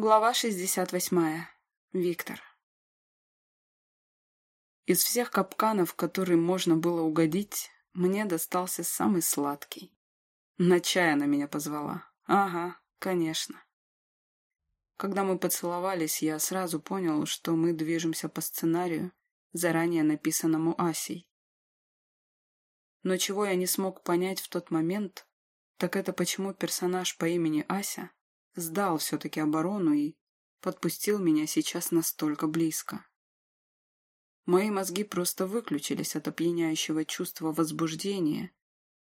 Глава 68. Виктор. Из всех капканов, которые можно было угодить, мне достался самый сладкий. На чай она меня позвала. Ага, конечно. Когда мы поцеловались, я сразу понял, что мы движемся по сценарию, заранее написанному Асей. Но чего я не смог понять в тот момент, так это почему персонаж по имени Ася сдал все-таки оборону и подпустил меня сейчас настолько близко. Мои мозги просто выключились от опьяняющего чувства возбуждения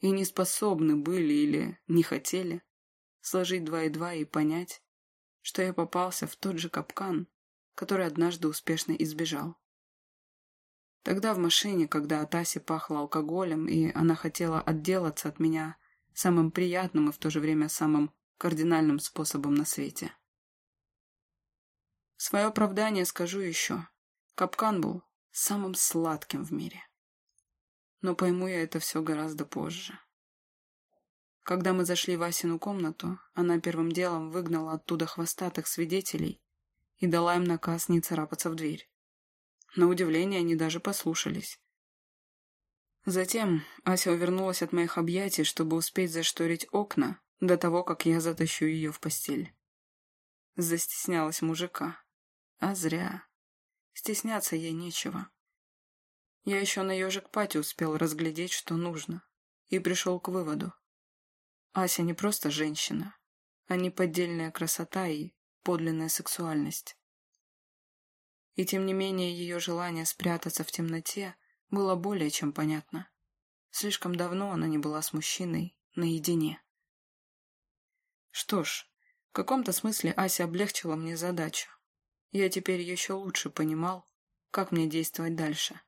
и не способны были или не хотели сложить два и два и понять, что я попался в тот же капкан, который однажды успешно избежал. Тогда в машине, когда от Аси пахло алкоголем, и она хотела отделаться от меня самым приятным и в то же время самым кардинальным способом на свете. Свое оправдание скажу еще. Капкан был самым сладким в мире. Но пойму я это все гораздо позже. Когда мы зашли в Асину комнату, она первым делом выгнала оттуда хвостатых свидетелей и дала им наказ не царапаться в дверь. На удивление они даже послушались. Затем Ася увернулась от моих объятий, чтобы успеть зашторить окна до того, как я затащу ее в постель. Застеснялась мужика. А зря. Стесняться ей нечего. Я еще на ежик Пати успел разглядеть, что нужно, и пришел к выводу. Ася не просто женщина, а не поддельная красота и подлинная сексуальность. И тем не менее ее желание спрятаться в темноте было более чем понятно. Слишком давно она не была с мужчиной наедине. Что ж, в каком-то смысле Ася облегчила мне задачу. Я теперь еще лучше понимал, как мне действовать дальше.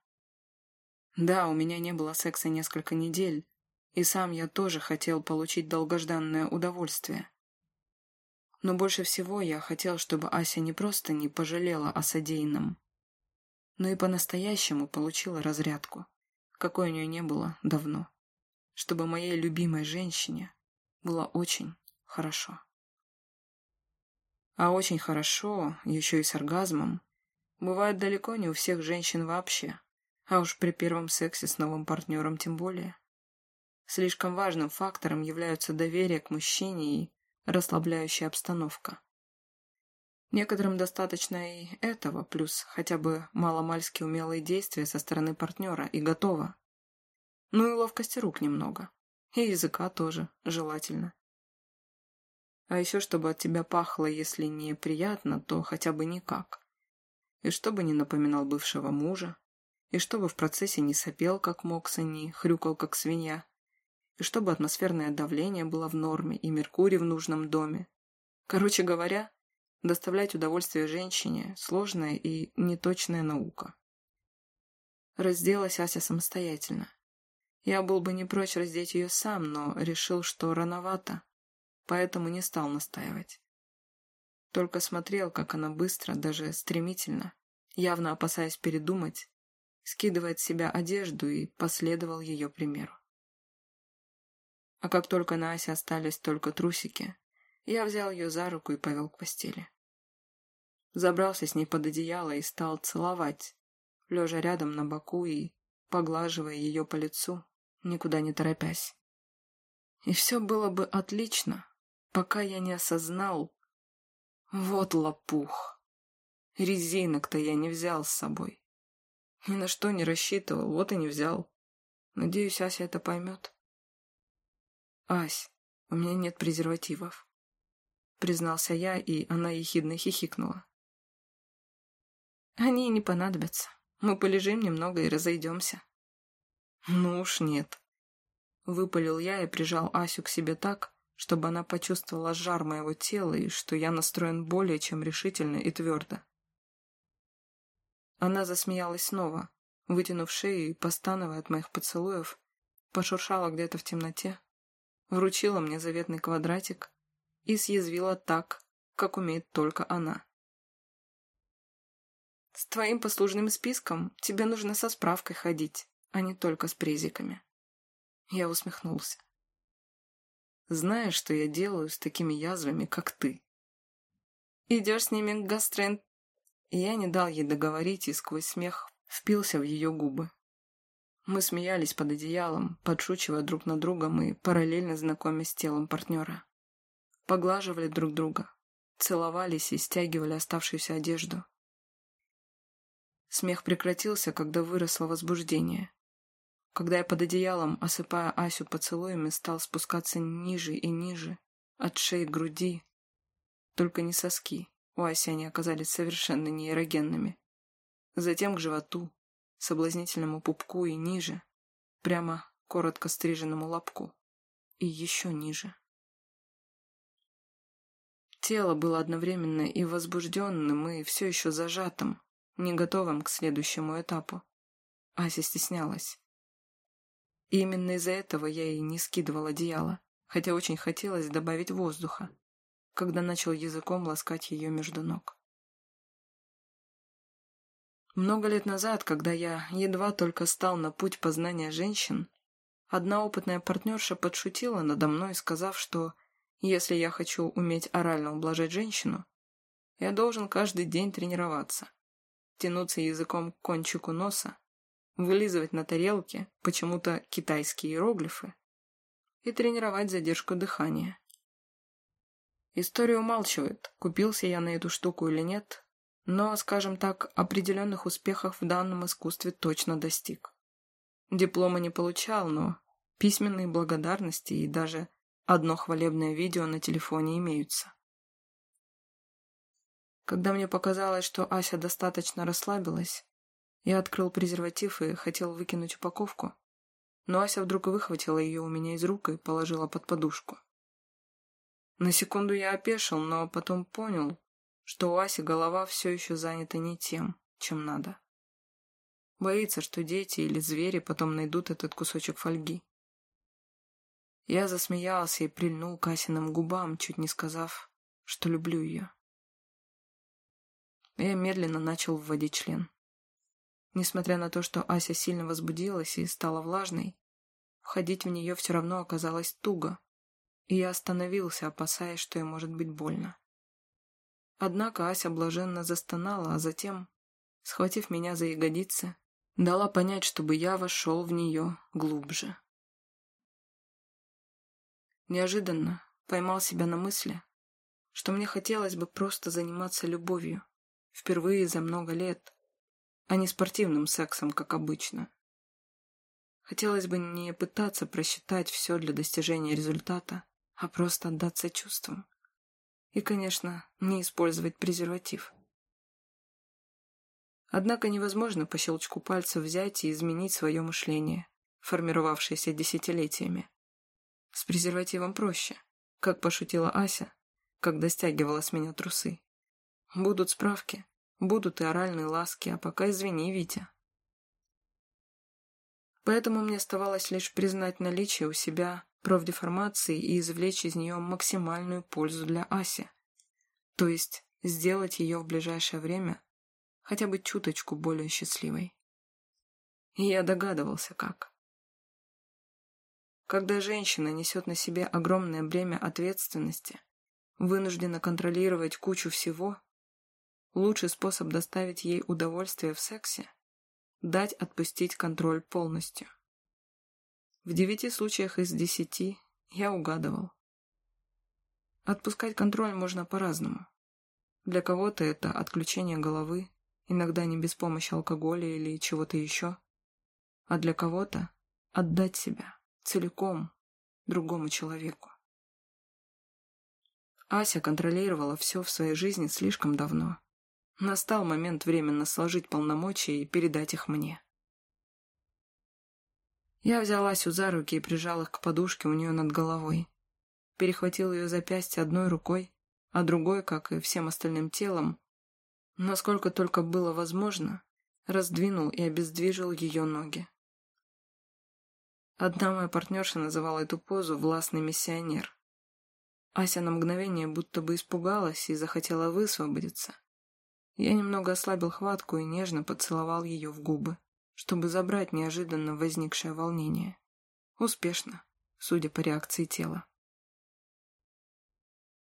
Да, у меня не было секса несколько недель, и сам я тоже хотел получить долгожданное удовольствие. Но больше всего я хотел, чтобы Ася не просто не пожалела о содеянном, но и по-настоящему получила разрядку, какой у нее не было давно. Чтобы моей любимой женщине было очень хорошо. А очень хорошо, еще и с оргазмом, бывает далеко не у всех женщин вообще, а уж при первом сексе с новым партнером тем более. Слишком важным фактором являются доверие к мужчине и расслабляющая обстановка. Некоторым достаточно и этого, плюс хотя бы маломальски умелые действия со стороны партнера, и готово. Ну и ловкости рук немного. И языка тоже, желательно. А еще, чтобы от тебя пахло, если не приятно, то хотя бы никак. И чтобы не напоминал бывшего мужа. И чтобы в процессе не сопел, как мокса, не хрюкал, как свинья. И чтобы атмосферное давление было в норме и Меркурий в нужном доме. Короче говоря, доставлять удовольствие женщине – сложная и неточная наука. Разделась Ася самостоятельно. Я был бы не прочь раздеть ее сам, но решил, что рановато поэтому не стал настаивать. Только смотрел, как она быстро, даже стремительно, явно опасаясь передумать, скидывает с себя одежду и последовал ее примеру. А как только на Асе остались только трусики, я взял ее за руку и повел к постели. Забрался с ней под одеяло и стал целовать, лежа рядом на боку и поглаживая ее по лицу, никуда не торопясь. И все было бы отлично, пока я не осознал. Вот лопух. Резинок-то я не взял с собой. Ни на что не рассчитывал, вот и не взял. Надеюсь, Ася это поймет. «Ась, у меня нет презервативов», — признался я, и она ехидно хихикнула. «Они не понадобятся. Мы полежим немного и разойдемся». «Ну уж нет», — выпалил я и прижал Асю к себе так, чтобы она почувствовала жар моего тела и что я настроен более чем решительно и твердо. Она засмеялась снова, вытянув шею и, постановая от моих поцелуев, пошуршала где-то в темноте, вручила мне заветный квадратик и съязвила так, как умеет только она. «С твоим послужным списком тебе нужно со справкой ходить, а не только с презиками». Я усмехнулся. Знаешь, что я делаю с такими язвами, как ты?» идешь с ними к гастрен...» Я не дал ей договорить и сквозь смех впился в ее губы. Мы смеялись под одеялом, подшучивая друг над другом и параллельно знакомясь с телом партнера. Поглаживали друг друга, целовались и стягивали оставшуюся одежду. Смех прекратился, когда выросло возбуждение. Когда я под одеялом, осыпая Асю поцелуями, стал спускаться ниже и ниже, от шеи к груди. Только не соски, у Аси они оказались совершенно нейрогенными. Затем к животу, соблазнительному пупку и ниже, прямо коротко стриженному лобку. И еще ниже. Тело было одновременно и возбужденным, и все еще зажатым, не готовым к следующему этапу. Ася стеснялась. И именно из-за этого я и не скидывал одеяло, хотя очень хотелось добавить воздуха, когда начал языком ласкать ее между ног. Много лет назад, когда я едва только стал на путь познания женщин, одна опытная партнерша подшутила надо мной, сказав, что если я хочу уметь орально ублажать женщину, я должен каждый день тренироваться, тянуться языком к кончику носа, вылизывать на тарелке почему-то китайские иероглифы и тренировать задержку дыхания. История умалчивает, купился я на эту штуку или нет, но, скажем так, определенных успехов в данном искусстве точно достиг. Диплома не получал, но письменные благодарности и даже одно хвалебное видео на телефоне имеются. Когда мне показалось, что Ася достаточно расслабилась, я открыл презерватив и хотел выкинуть упаковку, но Ася вдруг выхватила ее у меня из рук и положила под подушку. На секунду я опешил, но потом понял, что у Аси голова все еще занята не тем, чем надо. Боится, что дети или звери потом найдут этот кусочек фольги. Я засмеялся и прильнул к Асиным губам, чуть не сказав, что люблю ее. Я медленно начал вводить член. Несмотря на то, что Ася сильно возбудилась и стала влажной, входить в нее все равно оказалось туго, и я остановился, опасаясь, что ей может быть больно. Однако Ася блаженно застонала, а затем, схватив меня за ягодицы, дала понять, чтобы я вошел в нее глубже. Неожиданно поймал себя на мысли, что мне хотелось бы просто заниматься любовью, впервые за много лет, а не спортивным сексом, как обычно. Хотелось бы не пытаться просчитать все для достижения результата, а просто отдаться чувствам. И, конечно, не использовать презерватив. Однако невозможно по щелчку пальца взять и изменить свое мышление, формировавшееся десятилетиями. С презервативом проще, как пошутила Ася, когда стягивала с меня трусы. Будут справки, будут и оральные ласки, а пока извини, Витя. Поэтому мне оставалось лишь признать наличие у себя профдеформации и извлечь из нее максимальную пользу для Аси. То есть сделать ее в ближайшее время хотя бы чуточку более счастливой. И я догадывался, как. Когда женщина несет на себе огромное бремя ответственности, вынуждена контролировать кучу всего, лучший способ доставить ей удовольствие в сексе – дать отпустить контроль полностью. В девяти случаях из десяти я угадывал. Отпускать контроль можно по-разному. Для кого-то это отключение головы, иногда не без помощи алкоголя или чего-то еще. А для кого-то отдать себя целиком другому человеку. Ася контролировала все в своей жизни слишком давно. Настал момент временно сложить полномочия и передать их мне. Я взял Асю за руки и прижал их к подушке у нее над головой. Перехватил ее запястье одной рукой, а другой, как и всем остальным телом, насколько только было возможно, раздвинул и обездвижил ее ноги. Одна моя партнерша называла эту позу «властный миссионер». Ася на мгновение будто бы испугалась и захотела высвободиться. Я немного ослабил хватку и нежно поцеловал ее в губы чтобы забрать неожиданно возникшее волнение. Успешно, судя по реакции тела.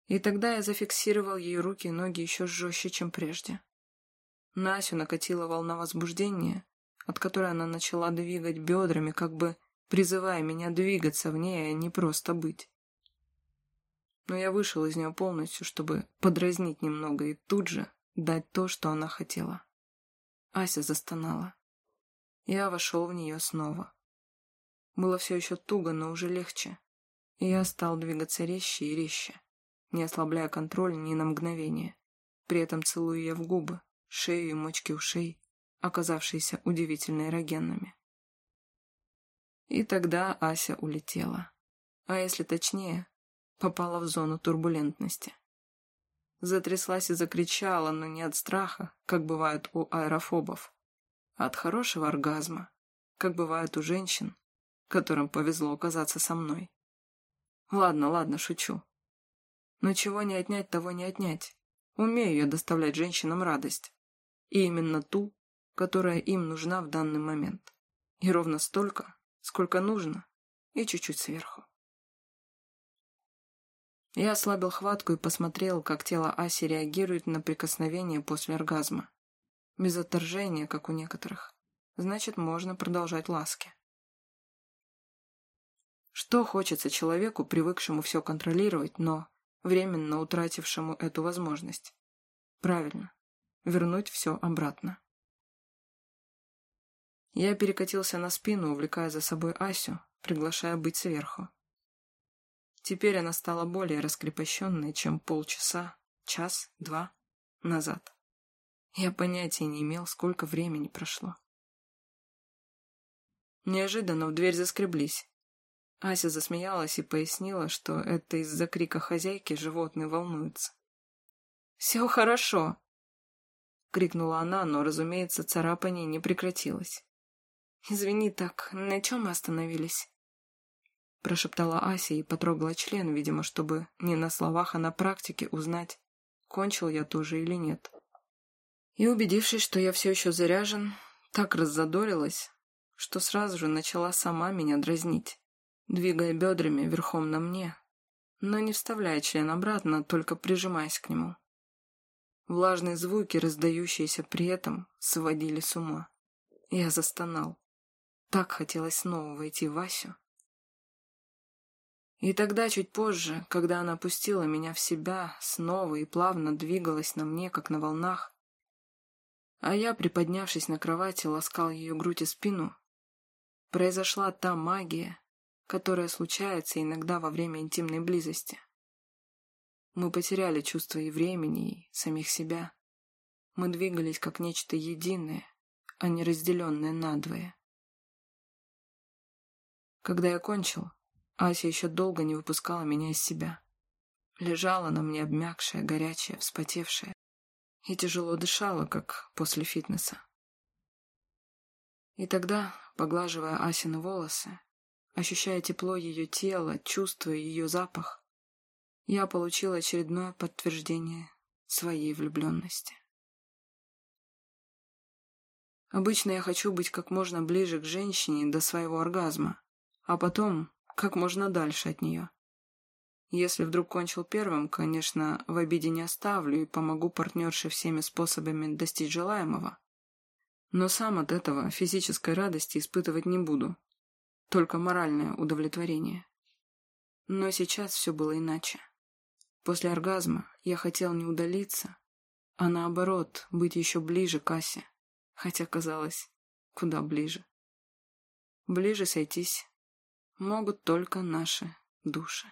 И тогда я зафиксировал ее руки и ноги еще жестче, чем прежде. Насю накатила волна возбуждения, от которой она начала двигать бедрами, как бы призывая меня двигаться в ней, а не просто быть. Но я вышел из нее полностью, чтобы подразнить немного и тут же дать то, что она хотела. Ася застонала. Я вошел в нее снова. Было все еще туго, но уже легче. И я стал двигаться резче и резче, не ослабляя контроль ни на мгновение. При этом целую я в губы, шею и мочки ушей, оказавшиеся удивительно эрогенными. И тогда Ася улетела. А если точнее, попала в зону турбулентности. Затряслась и закричала, но не от страха, как бывает у аэрофобов, а от хорошего оргазма, как бывает у женщин, которым повезло оказаться со мной. Ладно, ладно, шучу. Но чего не отнять, того не отнять. Умею я доставлять женщинам радость. И именно ту, которая им нужна в данный момент. И ровно столько, сколько нужно, и чуть-чуть сверху. Я ослабил хватку и посмотрел, как тело Аси реагирует на прикосновение после оргазма. Без отторжения, как у некоторых. Значит, можно продолжать ласки. Что хочется человеку, привыкшему все контролировать, но временно утратившему эту возможность? Правильно. Вернуть все обратно. Я перекатился на спину, увлекая за собой Асю, приглашая быть сверху. Теперь она стала более раскрепощенной, чем полчаса, час, два назад. Я понятия не имел, сколько времени прошло. Неожиданно в дверь заскреблись. Ася засмеялась и пояснила, что это из-за крика хозяйки животные волнуются. «Все хорошо!» — крикнула она, но, разумеется, царапание не прекратилось. «Извини так, на чем мы остановились?» Прошептала Ася и потрогала член, видимо, чтобы не на словах, а на практике узнать, кончил я тоже или нет. И убедившись, что я все еще заряжен, так раззадорилась, что сразу же начала сама меня дразнить, двигая бедрами верхом на мне, но не вставляя член обратно, только прижимаясь к нему. Влажные звуки, раздающиеся при этом, сводили с ума. Я застонал. Так хотелось снова войти в Васю. И тогда, чуть позже, когда она опустила меня в себя, снова и плавно двигалась на мне, как на волнах, а я, приподнявшись на кровати, ласкал ее грудь и спину, произошла та магия, которая случается иногда во время интимной близости. Мы потеряли чувство и времени, и самих себя. Мы двигались как нечто единое, а не разделенное надвое. Когда я кончил, Ася еще долго не выпускала меня из себя. Лежала на мне обмякшая, горячая, вспотевшая и тяжело дышала, как после фитнеса. И тогда, поглаживая Асины волосы, ощущая тепло ее тела, чувствуя ее запах, я получил очередное подтверждение своей влюбленности. Обычно я хочу быть как можно ближе к женщине до своего оргазма, а потом как можно дальше от нее. Если вдруг кончил первым, конечно, в обиде не оставлю и помогу партнерше всеми способами достичь желаемого. Но сам от этого физической радости испытывать не буду. Только моральное удовлетворение. Но сейчас все было иначе. После оргазма я хотел не удалиться, а наоборот, быть еще ближе к Асе, хотя казалось, куда ближе. Ближе сойтись могут только наши души.